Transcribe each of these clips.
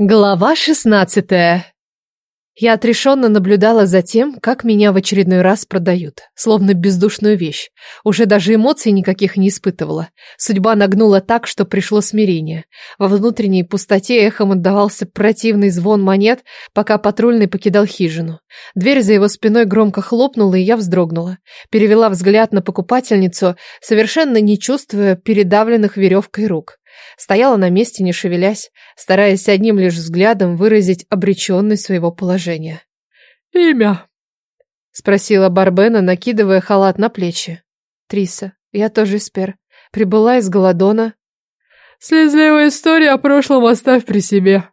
Глава шестнадцатая. Я отрешенно наблюдала за тем, как меня в очередной раз продают, словно бездушную вещь. Уже даже эмоций никаких не испытывала. Судьба нагнула так, что пришло смирение. Во внутренней пустоте эхом отдавался противный звон монет, пока патрульный покидал хижину. Дверь за его спиной громко хлопнула, и я вздрогнула. Перевела взгляд на покупательницу, совершенно не чувствуя передавленных веревкой рук. Стояла на месте, не шевелясь, стараясь одним лишь взглядом выразить обреченность своего положения. «Имя?» — спросила Барбена, накидывая халат на плечи. «Триса, я тоже спер. Прибыла из Голодона». «Слезливая история о прошлом оставь при себе».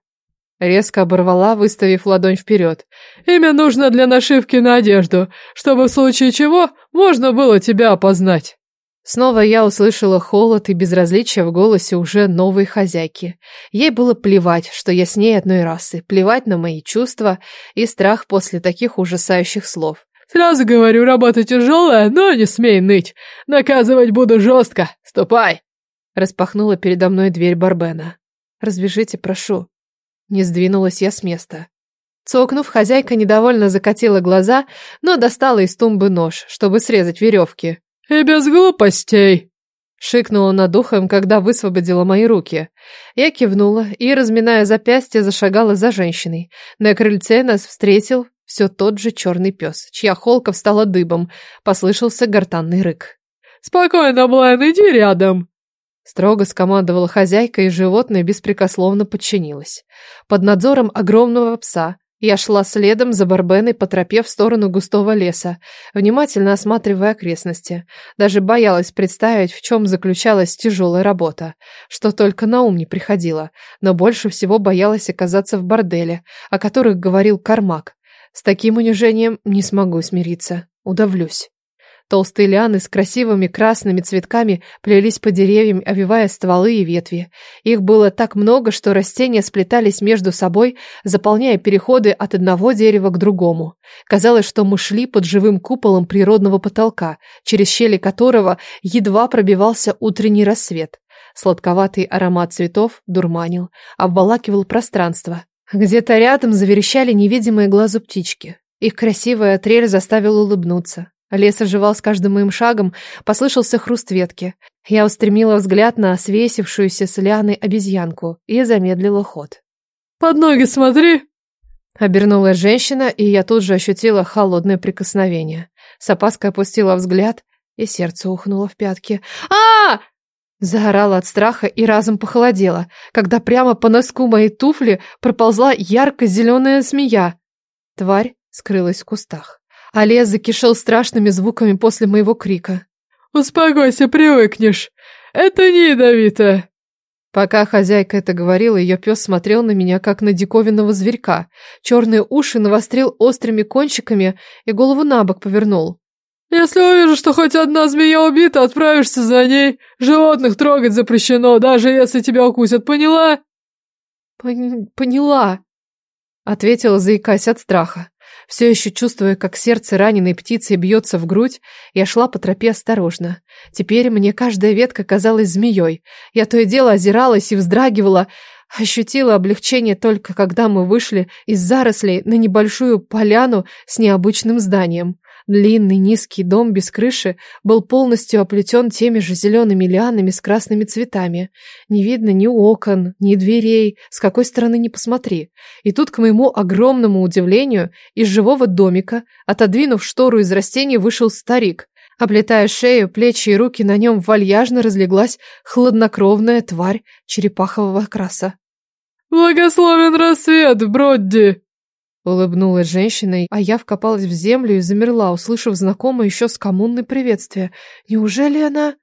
Резко оборвала, выставив ладонь вперед. «Имя нужно для нашивки на одежду, чтобы в случае чего можно было тебя опознать». Снова я услышала холод и безразличие в голосе уже новой хозяйки. Ей было плевать, что я с ней одной расы, плевать на мои чувства и страх после таких ужасающих слов. «Сразу говорю, работа тяжелая, но не смей ныть. Наказывать буду жестко. Ступай!» Распахнула передо мной дверь Барбена. «Разбежите, прошу». Не сдвинулась я с места. Цокнув, хозяйка недовольно закатила глаза, но достала из тумбы нож, чтобы срезать веревки. «И без глупостей!» Шикнула над ухом, когда высвободила мои руки. Я кивнула и, разминая запястье, зашагала за женщиной. На крыльце нас встретил все тот же черный пес, чья холка встала дыбом. Послышался гортанный рык. «Спокойно, Блайн, иди рядом!» Строго скомандовала хозяйка, и животное беспрекословно подчинилось. Под надзором огромного пса я шла следом за Барбеной по тропе в сторону густого леса, внимательно осматривая окрестности. Даже боялась представить, в чем заключалась тяжелая работа, что только на ум не приходило, но больше всего боялась оказаться в борделе, о которых говорил Кармак. С таким унижением не смогу смириться, удавлюсь. Толстые лианы с красивыми красными цветками плелись по деревьям, овивая стволы и ветви. Их было так много, что растения сплетались между собой, заполняя переходы от одного дерева к другому. Казалось, что мы шли под живым куполом природного потолка, через щели которого едва пробивался утренний рассвет. Сладковатый аромат цветов дурманил, обволакивал пространство. Где-то рядом заверещали невидимые глазу птички. Их красивая трель заставила улыбнуться. Лес оживал с каждым моим шагом, послышался хруст ветки. Я устремила взгляд на свесившуюся с лианы обезьянку и замедлила ход. «Под ноги смотри!» Обернулась женщина, и я тут же ощутила холодное прикосновение. С опаской опустила взгляд, и сердце ухнуло в пятки. а, Заорала от страха и разом похолодела, когда прямо по носку моей туфли проползла ярко-зеленая змея. Тварь скрылась в кустах а лес закишел страшными звуками после моего крика. «Успокойся, привыкнешь. Это не ядовито». Пока хозяйка это говорила, ее пес смотрел на меня, как на диковинного зверька. Черные уши навострил острыми кончиками и голову на бок повернул. «Если увижу, что хоть одна змея убита, отправишься за ней. Животных трогать запрещено, даже если тебя укусят, поняла?» Пон «Поняла», — ответила, заикаясь от страха. Все еще чувствуя, как сердце раненой птицы бьется в грудь, я шла по тропе осторожно. Теперь мне каждая ветка казалась змеей. Я то и дело озиралась и вздрагивала, ощутила облегчение только когда мы вышли из зарослей на небольшую поляну с необычным зданием. Длинный низкий дом без крыши был полностью оплетен теми же зелеными лианами с красными цветами. Не видно ни окон, ни дверей, с какой стороны ни посмотри. И тут, к моему огромному удивлению, из живого домика, отодвинув штору из растений, вышел старик. Облетая шею, плечи и руки, на нем вальяжно разлеглась хладнокровная тварь черепахового окраса. «Благословен рассвет, Бродди!» Улыбнулась женщина, а я вкопалась в землю и замерла, услышав знакомое еще с коммунной приветствие. Неужели она...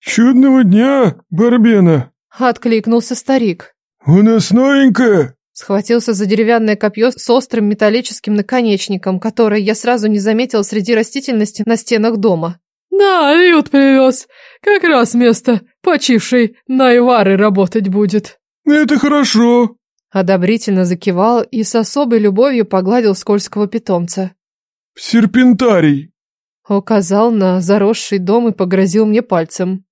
«Чудного дня, Барбена!» Откликнулся старик. «У нас новенькая!» Схватился за деревянное копье с острым металлическим наконечником, которое я сразу не заметила среди растительности на стенах дома. «Да, Ют привез. Как раз место почившей на Ивары работать будет». «Это хорошо», Одобрительно закивал и с особой любовью погладил скользкого питомца. «Серпентарий!» Указал на заросший дом и погрозил мне пальцем.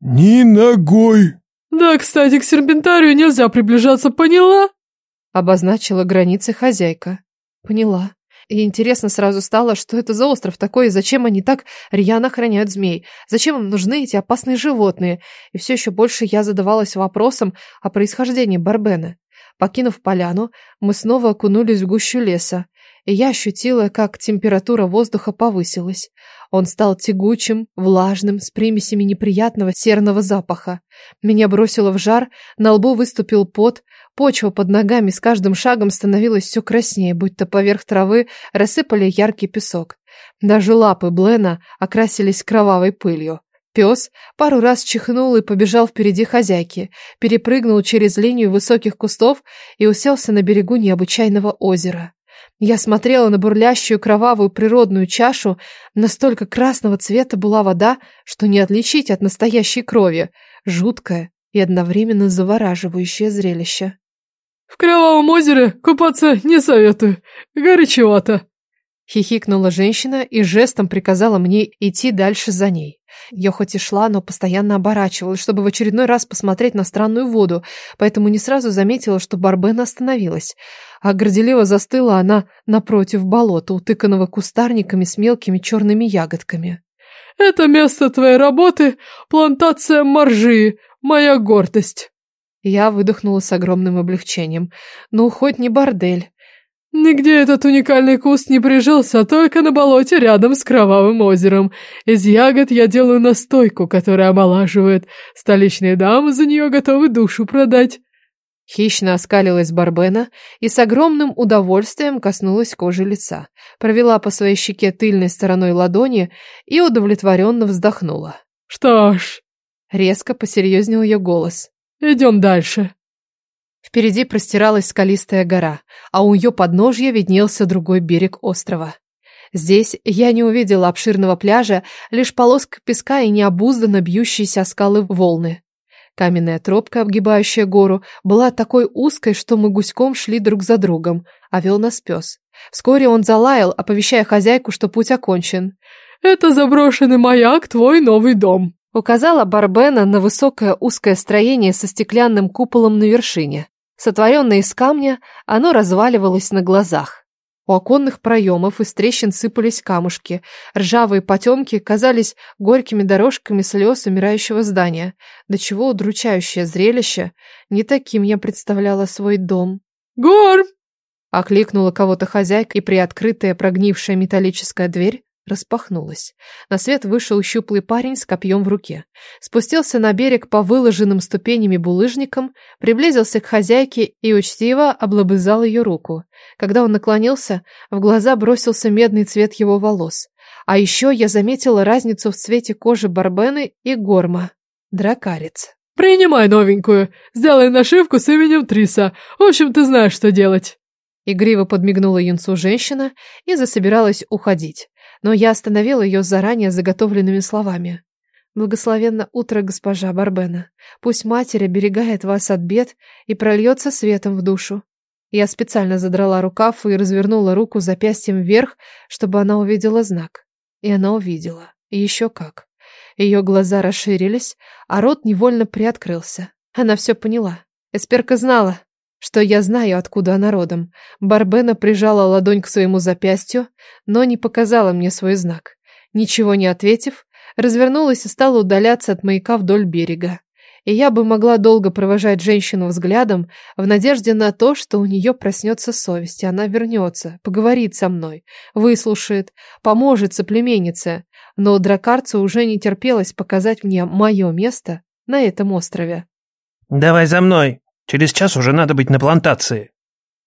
«Ни ногой!» «Да, кстати, к серпентарию нельзя приближаться, поняла?» Обозначила границы хозяйка. Поняла. И интересно сразу стало, что это за остров такой, и зачем они так рьяно охраняют змей? Зачем им нужны эти опасные животные? И все еще больше я задавалась вопросом о происхождении Барбена. Покинув поляну, мы снова окунулись в гущу леса, и я ощутила, как температура воздуха повысилась. Он стал тягучим, влажным, с примесями неприятного серного запаха. Меня бросило в жар, на лбу выступил пот, почва под ногами с каждым шагом становилась все краснее, будто поверх травы рассыпали яркий песок. Даже лапы Блена окрасились кровавой пылью. Пес пару раз чихнул и побежал впереди хозяйки, перепрыгнул через линию высоких кустов и уселся на берегу необычайного озера. Я смотрела на бурлящую кровавую природную чашу, настолько красного цвета была вода, что не отличить от настоящей крови. Жуткое и одновременно завораживающее зрелище. «В кровавом озере купаться не советую, горячевато», Хихикнула женщина и жестом приказала мне идти дальше за ней. Я хоть и шла, но постоянно оборачивалась, чтобы в очередной раз посмотреть на странную воду, поэтому не сразу заметила, что Барбена остановилась. А горделиво застыла она напротив болота, утыканного кустарниками с мелкими черными ягодками. «Это место твоей работы — плантация моржи, моя гордость». Я выдохнула с огромным облегчением. «Ну, хоть не бордель». Нигде этот уникальный куст не прижился, только на болоте рядом с Кровавым озером. Из ягод я делаю настойку, которая омолаживает. Столичные дамы за нее готовы душу продать. Хищно оскалилась Барбена и с огромным удовольствием коснулась кожи лица, провела по своей щеке тыльной стороной ладони и удовлетворенно вздохнула. «Что ж...» Резко посерьезнел ее голос. «Идем дальше». Впереди простиралась скалистая гора, а у ее подножья виднелся другой берег острова. Здесь я не увидела обширного пляжа, лишь полоска песка и необузданно бьющиеся скалы волны. Каменная тропка, обгибающая гору, была такой узкой, что мы гуськом шли друг за другом, а вел нас пес. Вскоре он залаял, оповещая хозяйку, что путь окончен. «Это заброшенный маяк, твой новый дом», указала Барбена на высокое узкое строение со стеклянным куполом на вершине. Сотворенное из камня, оно разваливалось на глазах. У оконных проемов из трещин сыпались камушки. Ржавые потемки казались горькими дорожками слез умирающего здания. До чего удручающее зрелище. Не таким я представляла свой дом. «Горм!» Окликнула кого-то хозяйка, и приоткрытая прогнившая металлическая дверь распахнулась. На свет вышел щуплый парень с копьем в руке. Спустился на берег по выложенным ступенями булыжникам, приблизился к хозяйке и учтиво облобызал ее руку. Когда он наклонился, в глаза бросился медный цвет его волос. А еще я заметила разницу в цвете кожи Барбены и Горма. Дракарец. «Принимай новенькую. Сделай нашивку с именем Триса. В общем, ты знаешь, что делать». Игриво подмигнула юнцу женщина и засобиралась уходить но я остановила ее заранее заготовленными словами. Благословенно утро, госпожа Барбена. Пусть Матерь оберегает вас от бед и прольется светом в душу. Я специально задрала рукав и развернула руку запястьем вверх, чтобы она увидела знак. И она увидела. И еще как. Ее глаза расширились, а рот невольно приоткрылся. Она все поняла. Эсперка знала, что я знаю, откуда она родом. Барбена прижала ладонь к своему запястью, но не показала мне свой знак. Ничего не ответив, развернулась и стала удаляться от маяка вдоль берега. И я бы могла долго провожать женщину взглядом в надежде на то, что у нее проснется совесть, и она вернется, поговорит со мной, выслушает, поможет соплеменнице. Но дракарцу уже не терпелось показать мне мое место на этом острове. «Давай за мной!» Через час уже надо быть на плантации.